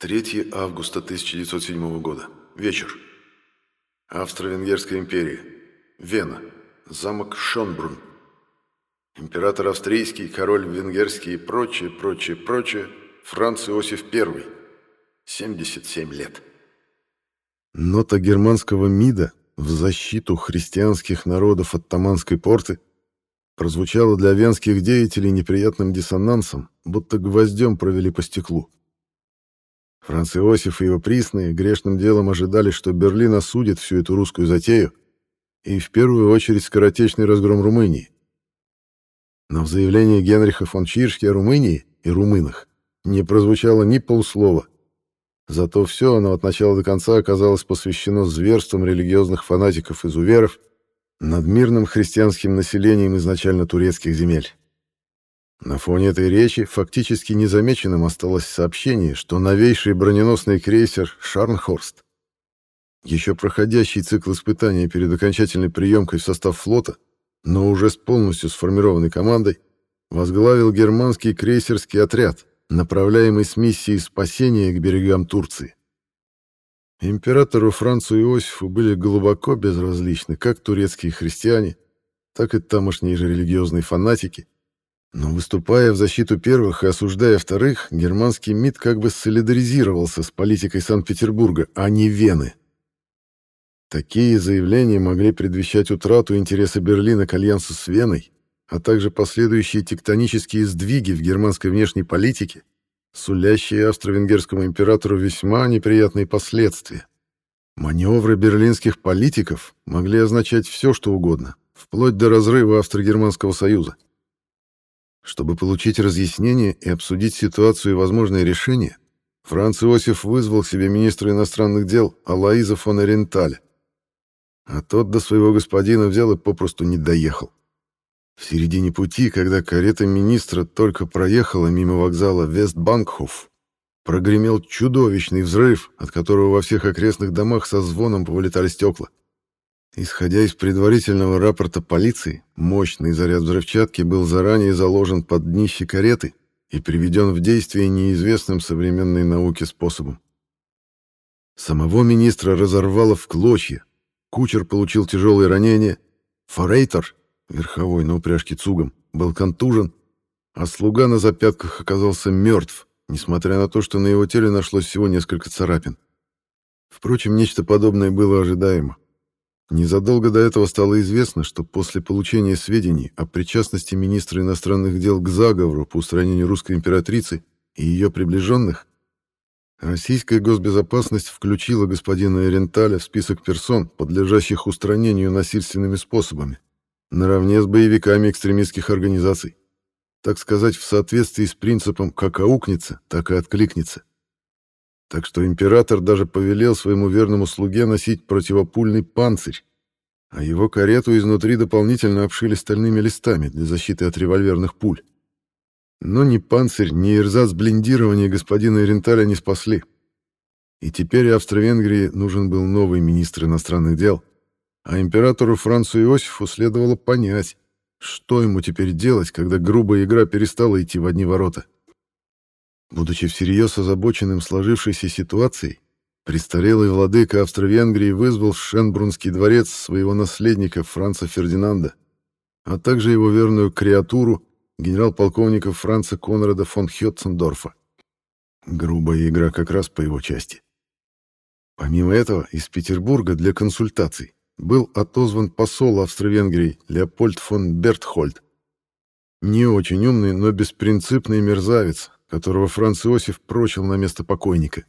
3 августа 1907 года. Вечер. Австро-Венгерская империя. Вена. Замок Шонбрун. Император австрийский, король венгерский и прочее, прочее, прочее. Франц Иосиф I. 77 лет. Нота германского МИДа в защиту христианских народов от Таманской порты прозвучала для венских деятелей неприятным диссонансом, будто гвоздем провели по стеклу. Франц Иосиф и его присные грешным делом ожидали, что Берлин осудит всю эту русскую затею и в первую очередь скоротечный разгром Румынии. Но в заявлении Генриха фон Чиршки о Румынии и румынах не прозвучало ни полслова. Зато все оно от начала до конца оказалось посвящено зверствам религиозных фанатиков-изуверов над мирным христианским населением изначально турецких земель. На фоне этой речи фактически незамеченным осталось сообщение, что новейший броненосный крейсер «Шарнхорст», еще проходящий цикл испытаний перед окончательной приемкой в состав флота, но уже с полностью сформированной командой, возглавил германский крейсерский отряд, направляемый с миссией спасения к берегам Турции. Императору Францу Иосифу были глубоко безразличны как турецкие христиане, так и тамошние же религиозные фанатики, но выступая в защиту первых и осуждая вторых, германский МИД как бы солидаризировался с политикой Санкт-Петербурга, а не Вены. Такие заявления могли предвещать утрату интереса Берлина к альянсу с Веной, а также последующие тектонические сдвиги в германской внешней политике, сулящие австро-венгерскому императору весьма неприятные последствия. Маневры берлинских политиков могли означать все, что угодно, вплоть до разрыва Австро-Германского союза. Чтобы получить разъяснение и обсудить ситуацию и возможные решения, Франц Иосиф вызвал себе министра иностранных дел Алаиза фон Оренталя. А тот до своего господина взял и попросту не доехал. В середине пути, когда карета министра только проехала мимо вокзала Вестбанкхоф, прогремел чудовищный взрыв, от которого во всех окрестных домах со звоном повылетали стекла. Исходя из предварительного рапорта полиции, мощный заряд взрывчатки был заранее заложен под днище кареты и приведен в действие неизвестным современной науке способом. Самого министра разорвало в клочья, кучер получил тяжелые ранения, форейтер, верховой на упряжке цугом, был контужен, а слуга на запятках оказался мертв, несмотря на то, что на его теле нашлось всего несколько царапин. Впрочем, нечто подобное было ожидаемо. Незадолго до этого стало известно, что после получения сведений о причастности министра иностранных дел к заговору по устранению русской императрицы и ее приближенных, российская госбезопасность включила господина Эренталя в список персон, подлежащих устранению насильственными способами, наравне с боевиками экстремистских организаций. Так сказать, в соответствии с принципом «как аукнется, так и откликнется». Так что император даже повелел своему верному слуге носить противопульный панцирь, а его карету изнутри дополнительно обшили стальными листами для защиты от револьверных пуль. Но ни панцирь, ни эрзац блиндирования господина Эренталя не спасли. И теперь Австро-Венгрии нужен был новый министр иностранных дел, а императору Францу Иосифу следовало понять, что ему теперь делать, когда грубая игра перестала идти в одни ворота. Будучи всерьез озабоченным сложившейся ситуацией, престарелый владыка Австро-Венгрии вызвал в Шенбрунский дворец своего наследника Франца Фердинанда, а также его верную креатуру, генерал-полковника Франца Конрада фон Хетцендорфа. Грубая игра как раз по его части. Помимо этого, из Петербурга для консультаций был отозван посол Австро-Венгрии Леопольд фон Бертхольд. Не очень умный, но беспринципный мерзавец, которого Франц Иосиф прочил на место покойника.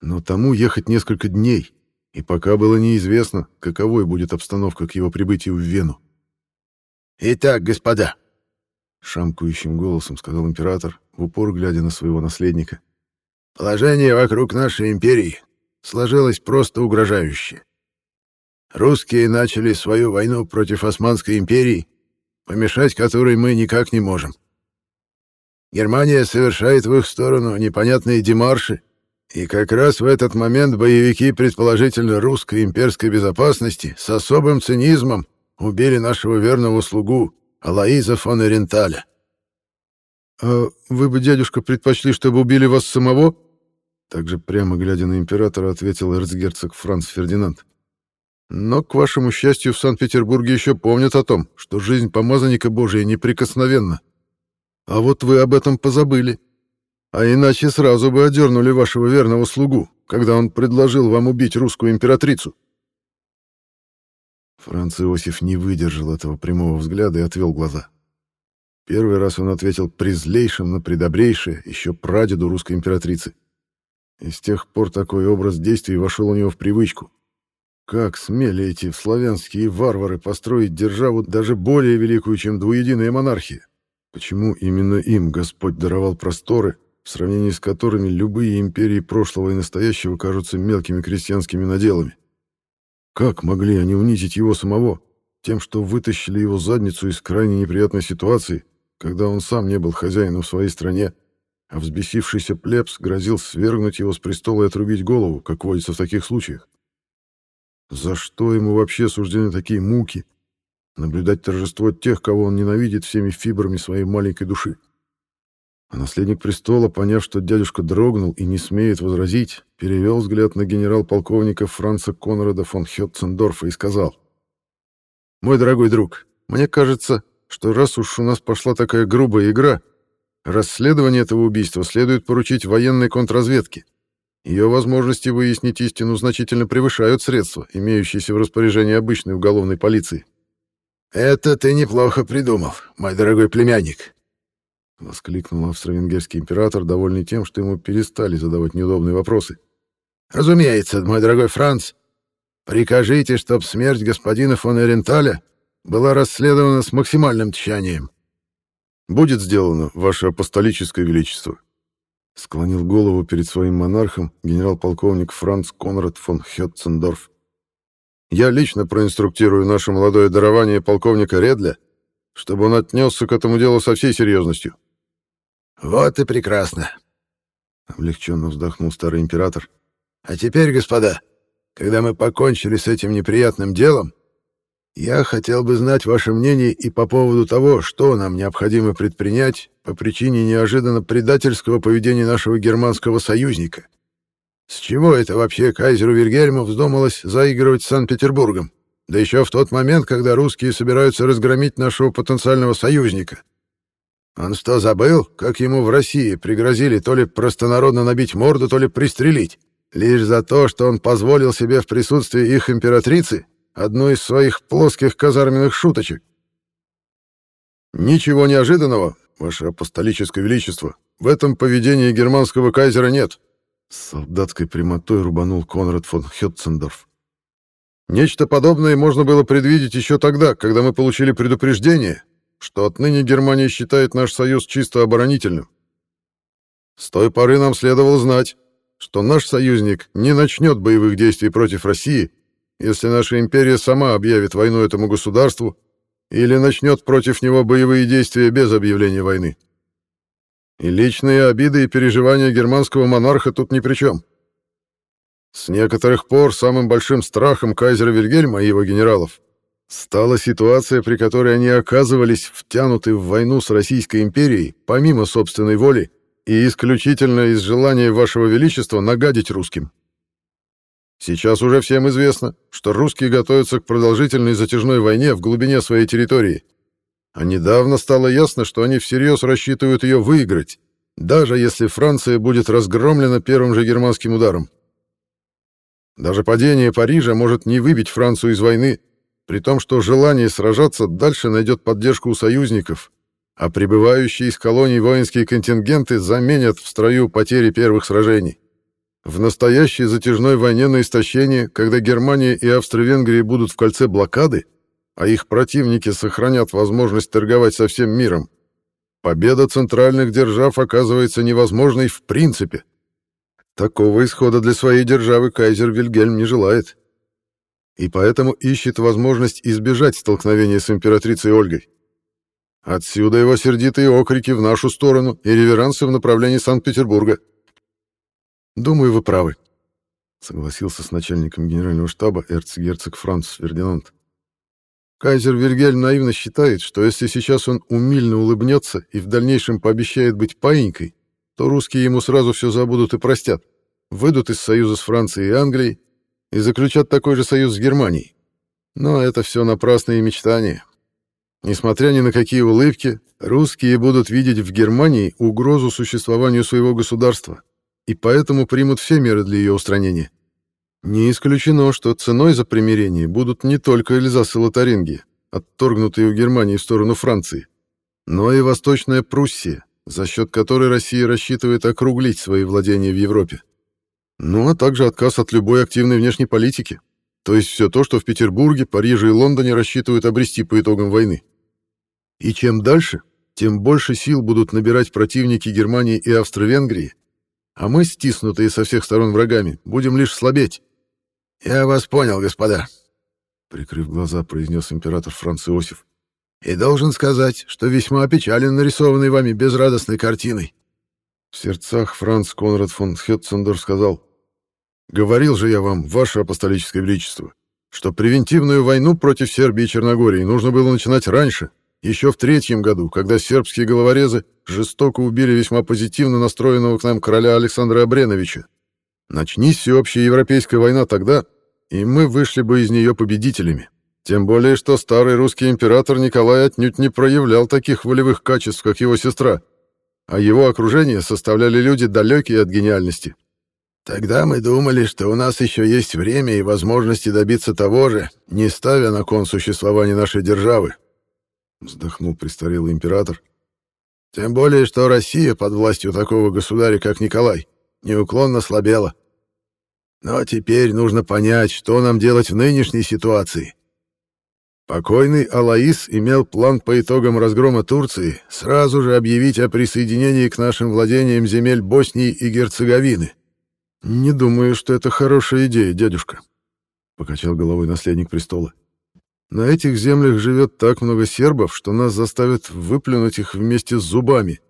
Но тому ехать несколько дней, и пока было неизвестно, каковой будет обстановка к его прибытию в Вену. «Итак, господа», — шамкающим голосом сказал император, в упор глядя на своего наследника, «положение вокруг нашей империи сложилось просто угрожающее. Русские начали свою войну против Османской империи, помешать которой мы никак не можем. Германия совершает в их сторону непонятные демарши, и как раз в этот момент боевики, предположительно русской имперской безопасности, с особым цинизмом убили нашего верного слугу Алаиза фон Эренталя. «А вы бы, дядюшка, предпочли, чтобы убили вас самого?» также прямо глядя на императора, ответил эрцгерцог Франц Фердинанд. Но, к вашему счастью, в Санкт-Петербурге еще помнят о том, что жизнь помазанника Божия неприкосновенна. А вот вы об этом позабыли. А иначе сразу бы одернули вашего верного слугу, когда он предложил вам убить русскую императрицу. Франц Иосиф не выдержал этого прямого взгляда и отвел глаза. Первый раз он ответил презлейшим на предобрейшее, еще прадеду русской императрицы. И с тех пор такой образ действий вошел у него в привычку. Как смели эти славянские варвары построить державу даже более великую, чем двуединая монархия? Почему именно им Господь даровал просторы, в сравнении с которыми любые империи прошлого и настоящего кажутся мелкими крестьянскими наделами? Как могли они унизить его самого, тем, что вытащили его задницу из крайне неприятной ситуации, когда он сам не был хозяином в своей стране, а взбесившийся плебс грозил свергнуть его с престола и отрубить голову, как водится в таких случаях? За что ему вообще суждены такие муки? Наблюдать торжество тех, кого он ненавидит всеми фибрами своей маленькой души. А наследник престола, поняв, что дядюшка дрогнул и не смеет возразить, перевел взгляд на генерал-полковника Франца Конрада фон Хетцендорфа и сказал. «Мой дорогой друг, мне кажется, что раз уж у нас пошла такая грубая игра, расследование этого убийства следует поручить военной контрразведке. Ее возможности выяснить истину значительно превышают средства, имеющиеся в распоряжении обычной уголовной полиции». «Это ты неплохо придумал, мой дорогой племянник», — воскликнул австро-венгерский император, довольный тем, что ему перестали задавать неудобные вопросы. «Разумеется, мой дорогой Франц, прикажите, чтоб смерть господина фон Эренталя была расследована с максимальным тщанием». «Будет сделано, ваше апостолическое величество», — склонил голову перед своим монархом генерал-полковник Франц Конрад фон Хетцендорф. «Я лично проинструктирую наше молодое дарование полковника Редля, чтобы он отнесся к этому делу со всей серьезностью». «Вот и прекрасно!» — облегченно вздохнул старый император. «А теперь, господа, когда мы покончили с этим неприятным делом, я хотел бы знать ваше мнение и по поводу того, что нам необходимо предпринять по причине неожиданно предательского поведения нашего германского союзника. С чего это вообще кайзеру Вильгельму вздумалось заигрывать с Санкт-Петербургом? Да еще в тот момент, когда русские собираются разгромить нашего потенциального союзника. Он что, забыл, как ему в России пригрозили то ли простонародно набить морду, то ли пристрелить? Лишь за то, что он позволил себе в присутствии их императрицы одну из своих плоских казарменных шуточек. «Ничего неожиданного, ваше апостолическое величество, в этом поведении германского кайзера нет», с солдатской прямотой рубанул Конрад фон Хетцендорф. «Нечто подобное можно было предвидеть еще тогда, когда мы получили предупреждение, что отныне Германия считает наш союз чисто оборонительным. С той поры нам следовало знать, что наш союзник не начнет боевых действий против России, если наша империя сама объявит войну этому государству или начнет против него боевые действия без объявления войны. И личные обиды и переживания германского монарха тут ни при чем. С некоторых пор самым большим страхом кайзера Вильгельма и его генералов стала ситуация, при которой они оказывались втянуты в войну с Российской империей помимо собственной воли и исключительно из желания вашего величества нагадить русским. Сейчас уже всем известно, что русские готовятся к продолжительной затяжной войне в глубине своей территории. А недавно стало ясно, что они всерьез рассчитывают ее выиграть, даже если Франция будет разгромлена первым же германским ударом. Даже падение Парижа может не выбить Францию из войны, при том, что желание сражаться дальше найдет поддержку у союзников, а прибывающие из колоний воинские контингенты заменят в строю потери первых сражений. В настоящей затяжной войне на истощение, когда Германия и Австро-Венгрия будут в кольце блокады, а их противники сохранят возможность торговать со всем миром, победа центральных держав оказывается невозможной в принципе. Такого исхода для своей державы кайзер Вильгельм не желает и поэтому ищет возможность избежать столкновения с императрицей Ольгой. Отсюда его сердитые окрики в нашу сторону и реверансы в направлении Санкт-Петербурга. «Думаю, вы правы», — согласился с начальником генерального штаба эрцгерцог Франц Фердинанд. Кайзер Вильгельм наивно считает, что если сейчас он умильно улыбнется и в дальнейшем пообещает быть паинькой, то русские ему сразу все забудут и простят. выйдут из союза с Францией и Англией и заключат такой же союз с Германией. Но это все напрасные мечтания. Несмотря ни на какие улыбки, русские будут видеть в Германии угрозу существованию своего государства, и поэтому примут все меры для ее устранения. Не исключено, что ценой за примирение будут не только Эльзас и Лотарингия, отторгнутые у Германии в сторону Франции, но и Восточная Пруссия, за счет которой Россия рассчитывает округлить свои владения в Европе. Ну а также отказ от любой активной внешней политики, то есть все то, что в Петербурге, Париже и Лондоне рассчитывают обрести по итогам войны. И чем дальше, тем больше сил будут набирать противники Германии и Австро-Венгрии, а мы, стиснутые со всех сторон врагами, будем лишь слабеть. «Я вас понял, господа», — прикрыв глаза, произнес император Франц Иосиф. «И должен сказать, что весьма опечален нарисованной вами безрадостной картиной». В сердцах Франц Конрад фон Хетцендорф сказал, «Говорил же я вам, ваше апостолическое величество, что превентивную войну против Сербии и Черногории нужно было начинать раньше, еще в третьем году, когда сербские головорезы жестоко убили весьма позитивно настроенного к нам короля Александра Абреновича. Начнись всеобщая европейская война тогда, и мы вышли бы из нее победителями. Тем более, что старый русский император Николай отнюдь не проявлял таких волевых качеств, как его сестра, а его окружение составляли люди далекие от гениальности. Тогда мы думали, что у нас еще есть время и возможности добиться того же, не ставя на кон существования нашей державы, вздохнул престарелый император. Тем более, что Россия под властью такого государя, как Николай, неуклонно слабела. Но теперь нужно понять, что нам делать в нынешней ситуации. Покойный Алаис имел план по итогам разгрома Турции сразу же объявить о присоединении к нашим владениям земель Боснии и Герцеговины. «Не думаю, что это хорошая идея, дядюшка», — покачал головой наследник престола. На этих землях живет так много сербов, что нас заставят выплюнуть их вместе с зубами.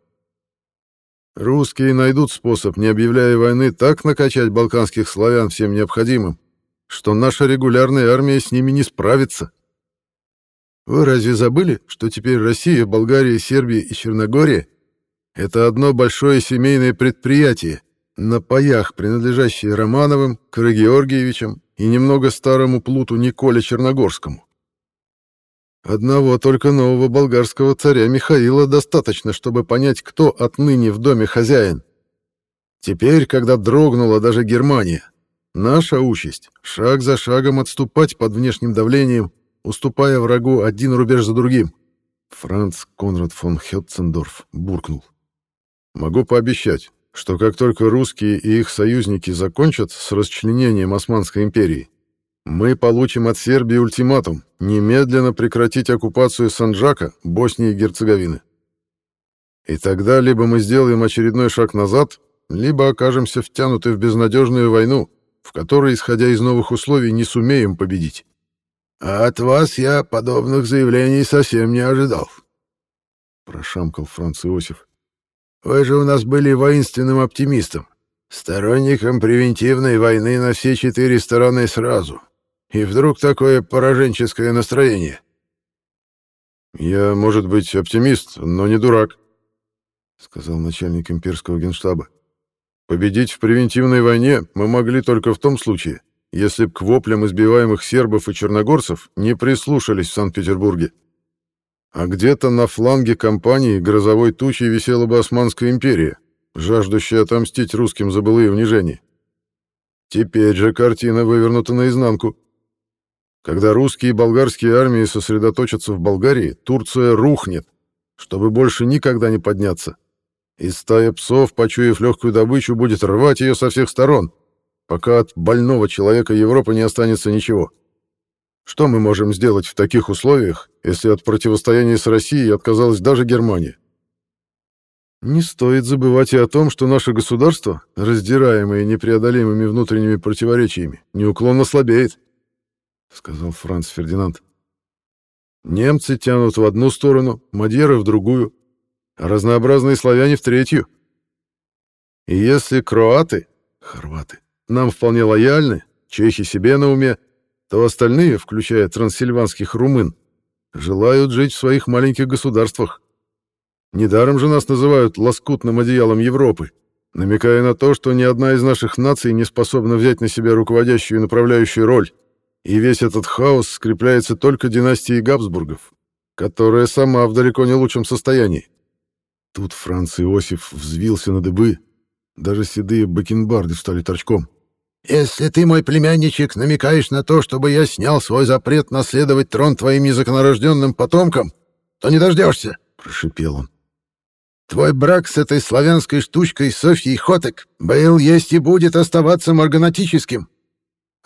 Русские найдут способ, не объявляя войны, так накачать балканских славян всем необходимым, что наша регулярная армия с ними не справится. Вы разве забыли, что теперь Россия, Болгария, Сербия и Черногория — это одно большое семейное предприятие, на паях, принадлежащее Романовым, Карагеоргиевичам и немного старому плуту Николе Черногорскому? Одного только нового болгарского царя Михаила достаточно, чтобы понять, кто отныне в доме хозяин. Теперь, когда дрогнула даже Германия, наша участь — шаг за шагом отступать под внешним давлением, уступая врагу один рубеж за другим. Франц Конрад фон Хетцендорф буркнул. «Могу пообещать, что как только русские и их союзники закончат с расчленением Османской империи, мы получим от Сербии ультиматум немедленно прекратить оккупацию Санджака, Боснии и Герцеговины. И тогда либо мы сделаем очередной шаг назад, либо окажемся втянуты в безнадежную войну, в которой, исходя из новых условий, не сумеем победить. А от вас я подобных заявлений совсем не ожидал. Прошамкал Франц Иосиф. Вы же у нас были воинственным оптимистом, сторонником превентивной войны на все четыре стороны сразу. И вдруг такое пораженческое настроение. «Я, может быть, оптимист, но не дурак», — сказал начальник имперского генштаба. «Победить в превентивной войне мы могли только в том случае, если б к воплям избиваемых сербов и черногорцев не прислушались в Санкт-Петербурге. А где-то на фланге кампании грозовой тучей висела бы Османская империя, жаждущая отомстить русским за былые унижения. Теперь же картина вывернута наизнанку. Когда русские и болгарские армии сосредоточатся в Болгарии, Турция рухнет, чтобы больше никогда не подняться. И стая псов, почуяв легкую добычу, будет рвать ее со всех сторон, пока от больного человека Европы не останется ничего. Что мы можем сделать в таких условиях, если от противостояния с Россией отказалась даже Германия? Не стоит забывать и о том, что наше государство, раздираемое непреодолимыми внутренними противоречиями, неуклонно слабеет. — сказал Франц Фердинанд. «Немцы тянут в одну сторону, мадьеры — в другую, а разнообразные славяне — в третью. И если кроаты, хорваты, нам вполне лояльны, чехи себе на уме, то остальные, включая трансильванских румын, желают жить в своих маленьких государствах. Недаром же нас называют лоскутным одеялом Европы. намекая на то, что ни одна из наших наций не способна взять на себя руководящую и направляющую роль, и весь этот хаос скрепляется только династией Габсбургов, которая сама в далеко не лучшем состоянии. Тут Франц Иосиф взвился на дыбы, даже седые бакенбарды встали торчком. «Если ты, мой племянничек, намекаешь на то, чтобы я снял свой запрет наследовать трон твоим незаконорожденным потомкам, то не дождешься», — прошипел он. «Твой брак с этой славянской штучкой Софьей Хотек был, есть и будет оставаться марганатическим,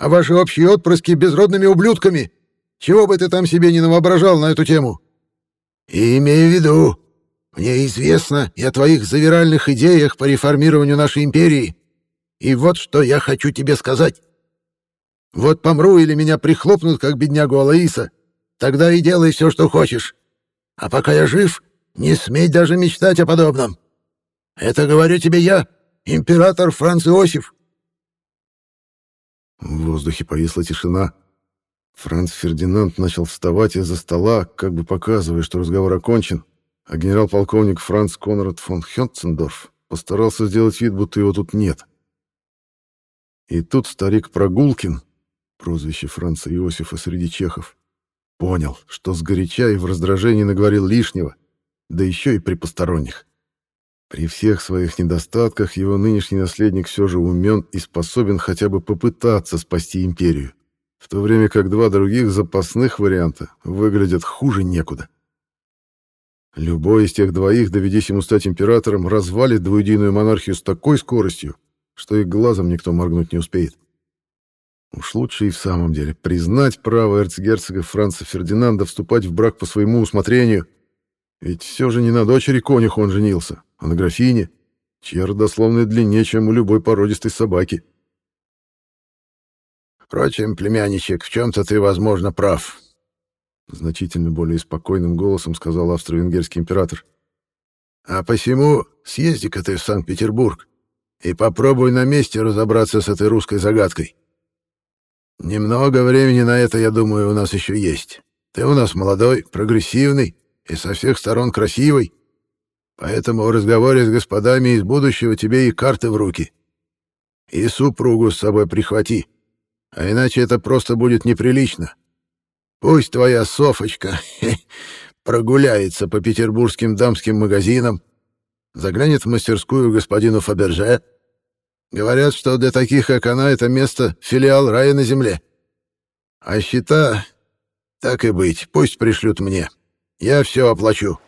а ваши общие отпрыски — безродными ублюдками. Чего бы ты там себе не навоображал на эту тему? И имею в виду, мне известно и о твоих завиральных идеях по реформированию нашей империи. И вот что я хочу тебе сказать. Вот помру или меня прихлопнут, как беднягу Алаиса, тогда и делай все, что хочешь. А пока я жив, не смей даже мечтать о подобном. Это говорю тебе я, император Франц Иосиф. В воздухе повисла тишина. Франц Фердинанд начал вставать из-за стола, как бы показывая, что разговор окончен, а генерал-полковник Франц Конрад фон Хёнцендорф постарался сделать вид, будто его тут нет. И тут старик Прогулкин, прозвище Франца Иосифа среди чехов, понял, что сгоряча и в раздражении наговорил лишнего, да еще и при посторонних. При всех своих недостатках его нынешний наследник все же умен и способен хотя бы попытаться спасти империю, в то время как два других запасных варианта выглядят хуже некуда. Любой из тех двоих, доведись ему стать императором, развалит двуединую монархию с такой скоростью, что и глазом никто моргнуть не успеет. Уж лучше и в самом деле признать право эрцгерцога Франца Фердинанда вступать в брак по своему усмотрению. Ведь все же не на дочери конюха он женился, а на графине, чья родословная длиннее, чем у любой породистой собаки. Впрочем, племянничек, в чем-то ты, возможно, прав. Значительно более спокойным голосом сказал австро-венгерский император. «А посему съезди-ка ты в Санкт-Петербург и попробуй на месте разобраться с этой русской загадкой. Немного времени на это, я думаю, у нас еще есть. Ты у нас молодой, прогрессивный и со всех сторон красивый, поэтому в разговоре с господами из будущего тебе и карты в руки. И супругу с собой прихвати, а иначе это просто будет неприлично». Пусть твоя Софочка прогуляется по петербургским дамским магазинам, заглянет в мастерскую господину Фаберже. Говорят, что для таких, как она, это место — филиал рая на земле. А счета, так и быть, пусть пришлют мне. Я все оплачу.